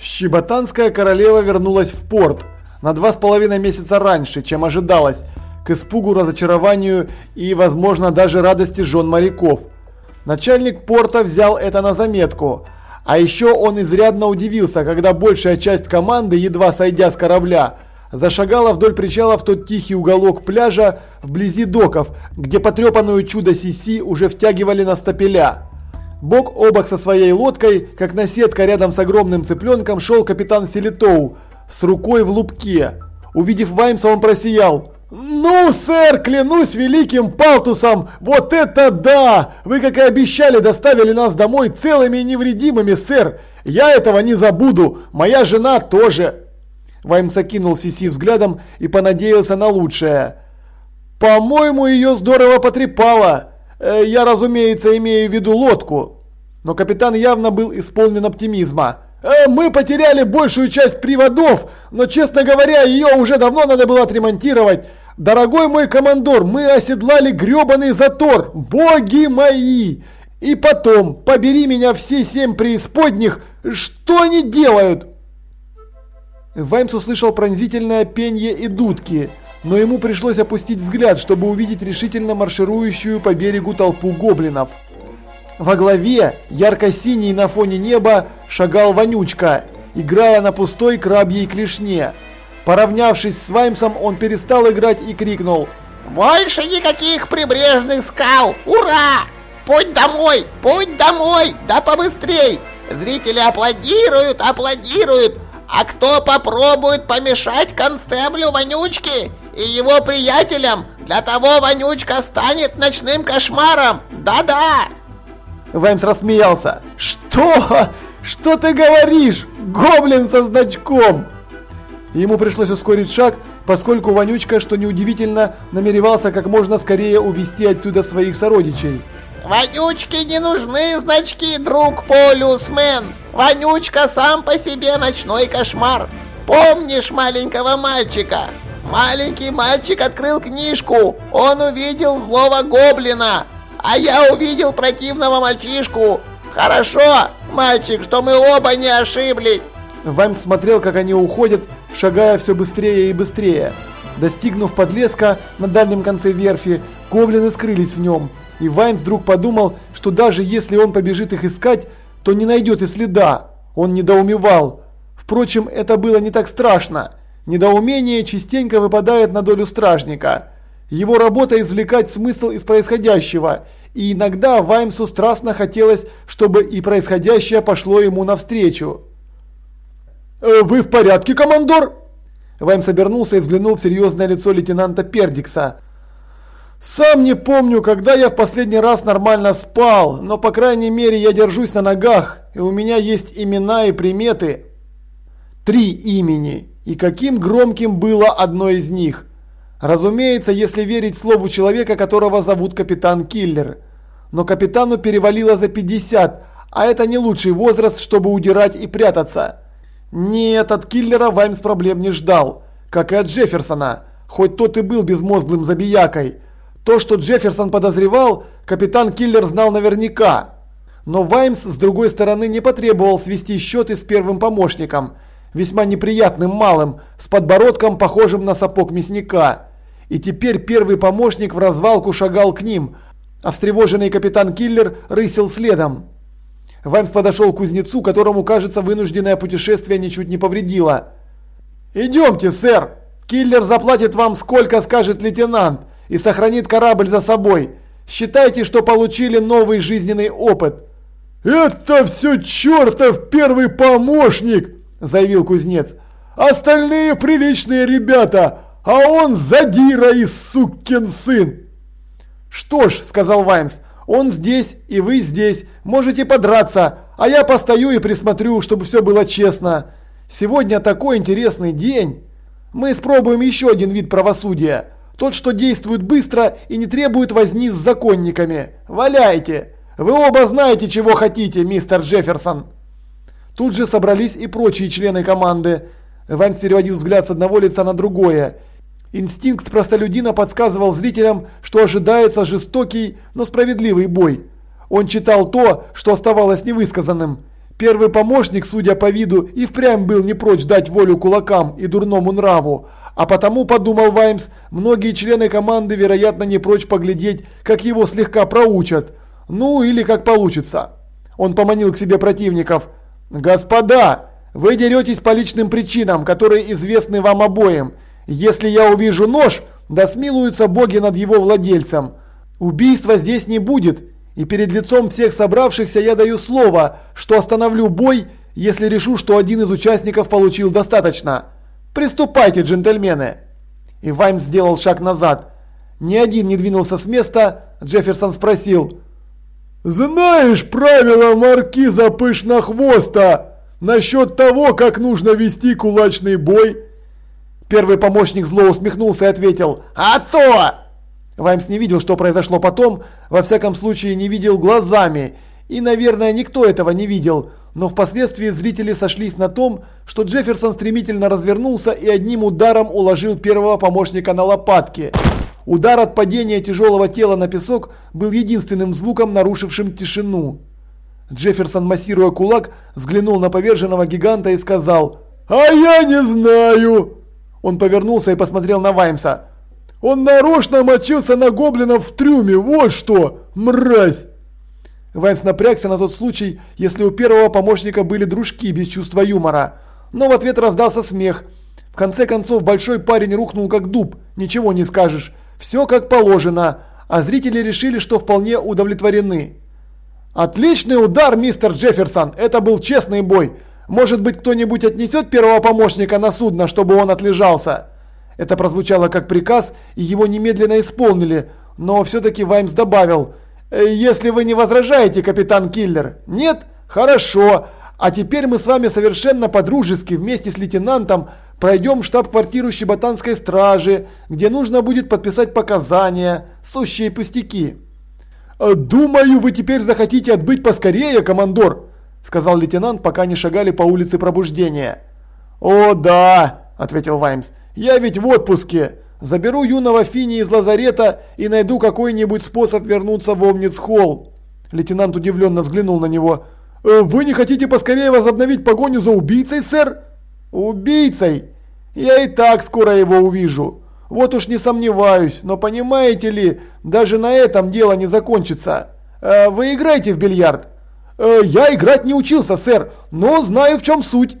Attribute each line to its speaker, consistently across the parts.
Speaker 1: Щеботанская королева вернулась в порт на два с половиной месяца раньше, чем ожидалось, к испугу, разочарованию и, возможно, даже радости жен моряков. Начальник порта взял это на заметку, а еще он изрядно удивился, когда большая часть команды, едва сойдя с корабля, зашагала вдоль причала в тот тихий уголок пляжа вблизи доков, где потрепанную чудо Сиси уже втягивали на стапеля. Бок о бок со своей лодкой, как наседка рядом с огромным цыпленком, шел капитан Селитоу с рукой в лупке. Увидев Ваймса, он просиял. «Ну, сэр, клянусь великим палтусом, вот это да! Вы, как и обещали, доставили нас домой целыми и невредимыми, сэр! Я этого не забуду, моя жена тоже!» Ваймс окинул Сиси взглядом и понадеялся на лучшее. «По-моему, ее здорово потрепало!» Э, я, разумеется, имею в виду лодку. Но капитан явно был исполнен оптимизма. Э, мы потеряли большую часть приводов, но, честно говоря, ее уже давно надо было отремонтировать. Дорогой мой командор, мы оседлали грёбаный затор, боги мои! И потом, побери меня все семь преисподних, что они делают? Ваймс услышал пронзительное пенье и дудки но ему пришлось опустить взгляд, чтобы увидеть решительно марширующую по берегу толпу гоблинов. Во главе, ярко-синий на фоне неба, шагал Вонючка, играя на пустой крабьей клешне. Поравнявшись с Ваймсом, он перестал играть и крикнул
Speaker 2: «Больше никаких прибрежных скал! Ура! Путь домой! Путь домой! Да побыстрей! Зрители аплодируют, аплодируют! А кто попробует помешать констеблю Вонючки, и его приятелям. Для того вонючка станет ночным кошмаром. Да-да!»
Speaker 1: Ваймс рассмеялся. «Что? Что ты говоришь? Гоблин со значком!» Ему пришлось ускорить шаг, поскольку Вонючка, что неудивительно, намеревался как можно скорее увести отсюда своих сородичей.
Speaker 2: «Вонючке не нужны значки, друг Полюсмен! Вонючка сам по себе ночной кошмар! Помнишь маленького мальчика? Маленький мальчик открыл книжку. Он увидел злого гоблина. А я увидел противного мальчишку. Хорошо, мальчик, что мы оба не ошиблись.
Speaker 1: Ваймс смотрел, как они уходят, шагая все быстрее и быстрее. Достигнув подлеска на дальнем конце верфи, гоблины скрылись в нем. И Ваймс вдруг подумал, что даже если он побежит их искать, то не найдет и следа. Он недоумевал. Впрочем, это было не так страшно. Недоумение частенько выпадает на долю стражника. Его работа извлекать смысл из происходящего, и иногда Ваймсу страстно хотелось, чтобы и происходящее пошло ему навстречу. «Э, «Вы в порядке, командор?» Ваймс обернулся и взглянул в серьезное лицо лейтенанта Пердикса. «Сам не помню, когда я в последний раз нормально спал, но по крайней мере я держусь на ногах, и у меня есть имена и приметы». «Три имени», и каким громким было одно из них. Разумеется, если верить слову человека, которого зовут капитан Киллер. Но капитану перевалило за 50, а это не лучший возраст, чтобы удирать и прятаться. Нет, от Киллера Ваймс проблем не ждал, как и от Джефферсона, хоть тот и был безмозглым забиякой. То, что Джефферсон подозревал, капитан Киллер знал наверняка. Но Ваймс, с другой стороны, не потребовал свести счеты с первым помощником – весьма неприятным малым, с подбородком, похожим на сапог мясника. И теперь первый помощник в развалку шагал к ним, а встревоженный капитан Киллер рысил следом. Ваймс подошел к кузнецу, которому, кажется, вынужденное путешествие ничуть не повредило. «Идемте, сэр! Киллер заплатит вам сколько скажет лейтенант и сохранит корабль за собой. Считайте, что получили новый жизненный опыт». «Это все чертов первый помощник!» Заявил кузнец. «Остальные приличные ребята, а он задира и сукин сын!» «Что ж», — сказал Ваймс, — «он здесь, и вы здесь, можете подраться, а я постою и присмотрю, чтобы все было честно. Сегодня такой интересный день. Мы испробуем еще один вид правосудия, тот, что действует быстро и не требует возни с законниками. Валяйте! Вы оба знаете, чего хотите, мистер Джефферсон!» Тут же собрались и прочие члены команды. Ваймс переводил взгляд с одного лица на другое. Инстинкт простолюдина подсказывал зрителям, что ожидается жестокий, но справедливый бой. Он читал то, что оставалось невысказанным. Первый помощник, судя по виду, и впрямь был не прочь дать волю кулакам и дурному нраву, а потому, подумал Ваймс, многие члены команды, вероятно, не прочь поглядеть, как его слегка проучат. Ну, или как получится. Он поманил к себе противников. «Господа, вы деретесь по личным причинам, которые известны вам обоим. Если я увижу нож, да смилуются боги над его владельцем. Убийства здесь не будет, и перед лицом всех собравшихся я даю слово, что остановлю бой, если решу, что один из участников получил достаточно. Приступайте, джентльмены!» И Ваймс сделал шаг назад. Ни один не двинулся с места, Джефферсон спросил. «Знаешь правила маркиза Пышнохвоста насчет того, как нужно вести кулачный бой?» Первый помощник зло усмехнулся и ответил «А то!» Ваймс не видел, что произошло потом, во всяком случае не видел глазами. И, наверное, никто этого не видел. Но впоследствии зрители сошлись на том, что Джефферсон стремительно развернулся и одним ударом уложил первого помощника на лопатки. Удар от падения тяжелого тела на песок был единственным звуком, нарушившим тишину. Джефферсон, массируя кулак, взглянул на поверженного гиганта и сказал «А я не знаю!» Он повернулся и посмотрел на Ваймса. Он нарочно мочился на гоблинов в трюме, вот что, мразь!» Ваймс напрягся на тот случай, если у первого помощника были дружки без чувства юмора. Но в ответ раздался смех. В конце концов, большой парень рухнул как дуб, ничего не скажешь. Все как положено, а зрители решили, что вполне удовлетворены. «Отличный удар, мистер Джефферсон! Это был честный бой! Может быть, кто-нибудь отнесет первого помощника на судно, чтобы он отлежался?» Это прозвучало как приказ, и его немедленно исполнили, но все-таки Ваймс добавил «Э, «Если вы не возражаете, капитан Киллер, нет? Хорошо. А теперь мы с вами совершенно по-дружески вместе с лейтенантом пройдем в штаб-квартиру Щеботанской стражи, где нужно будет подписать показания, сущие пустяки». «Э, «Думаю, вы теперь захотите отбыть поскорее, командор», сказал лейтенант, пока не шагали по улице пробуждения. «О, да», ответил Ваймс. Я ведь в отпуске. Заберу юного Фини из лазарета и найду какой-нибудь способ вернуться в Омниц-холл. Лейтенант удивленно взглянул на него. «Э, «Вы не хотите поскорее возобновить погоню за убийцей, сэр?» «Убийцей? Я и так скоро его увижу. Вот уж не сомневаюсь, но понимаете ли, даже на этом дело не закончится. Э, вы играете в бильярд?» «Э, «Я играть не учился, сэр, но знаю в чем суть».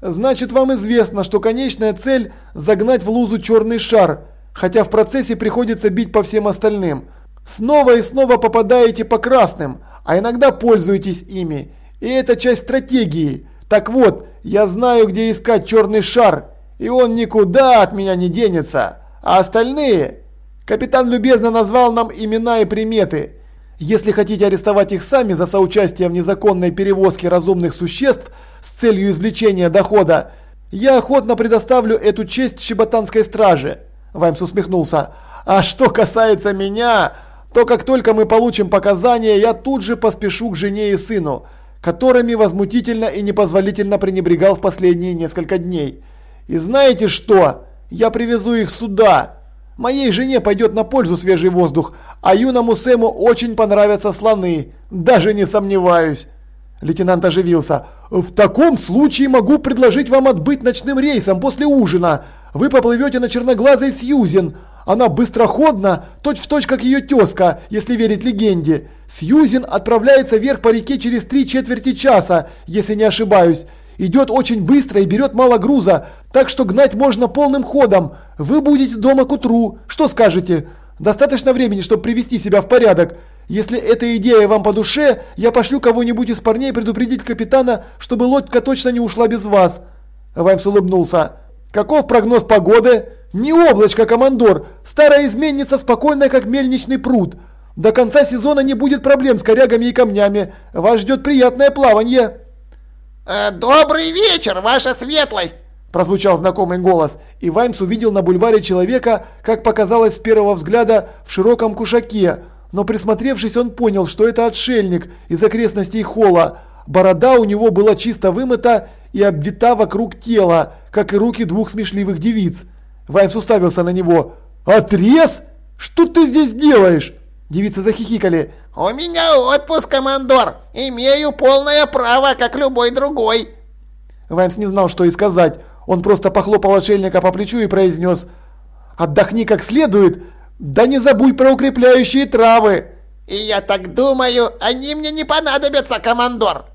Speaker 1: Значит, вам известно, что конечная цель – загнать в лузу черный шар, хотя в процессе приходится бить по всем остальным. Снова и снова попадаете по красным, а иногда пользуетесь ими. И это часть стратегии. Так вот, я знаю, где искать черный шар, и он никуда от меня не денется. А остальные? Капитан любезно назвал нам имена и приметы. Если хотите арестовать их сами за соучастие в незаконной перевозке разумных существ с целью извлечения дохода, я охотно предоставлю эту честь щеботанской страже. Ваймс усмехнулся. А что касается меня, то как только мы получим показания, я тут же поспешу к жене и сыну, которыми возмутительно и непозволительно пренебрегал в последние несколько дней. И знаете что? Я привезу их сюда. Моей жене пойдет на пользу свежий воздух, а юному Сэму очень понравятся слоны. Даже не сомневаюсь. Лейтенант оживился. «В таком случае могу предложить вам отбыть ночным рейсом после ужина. Вы поплывете на черноглазой Сьюзен. Она быстроходна, точь-в-точь, точь, как ее тезка, если верить легенде. Сьюзен отправляется вверх по реке через три четверти часа, если не ошибаюсь. Идет очень быстро и берет мало груза, так что гнать можно полным ходом. Вы будете дома к утру. Что скажете? Достаточно времени, чтобы привести себя в порядок. Если эта идея вам по душе, я пошлю кого-нибудь из парней предупредить капитана, чтобы лодка точно не ушла без вас. Ваймс улыбнулся. Каков прогноз погоды? Не облачко, командор. Старая изменница спокойная, как мельничный пруд. До конца сезона не будет проблем с корягами и камнями. Вас ждет приятное плавание.
Speaker 2: Э, «Добрый вечер, ваша светлость!»
Speaker 1: Прозвучал знакомый голос, и Ваймс увидел на бульваре человека, как показалось с первого взгляда, в широком кушаке. Но присмотревшись, он понял, что это отшельник из окрестностей холла. Борода у него была чисто вымыта и обвита вокруг тела, как и руки двух смешливых девиц. Ваймс уставился на него. «Отрез? Что ты здесь делаешь?» Девицы захихикали.
Speaker 2: У меня отпуск, командор. Имею полное право, как любой другой.
Speaker 1: Ваймс не знал, что и сказать. Он просто похлопал отшельника по плечу и произнес «Отдохни как следует, да не забудь про укрепляющие травы!»
Speaker 2: «И я так думаю, они мне не понадобятся, командор!»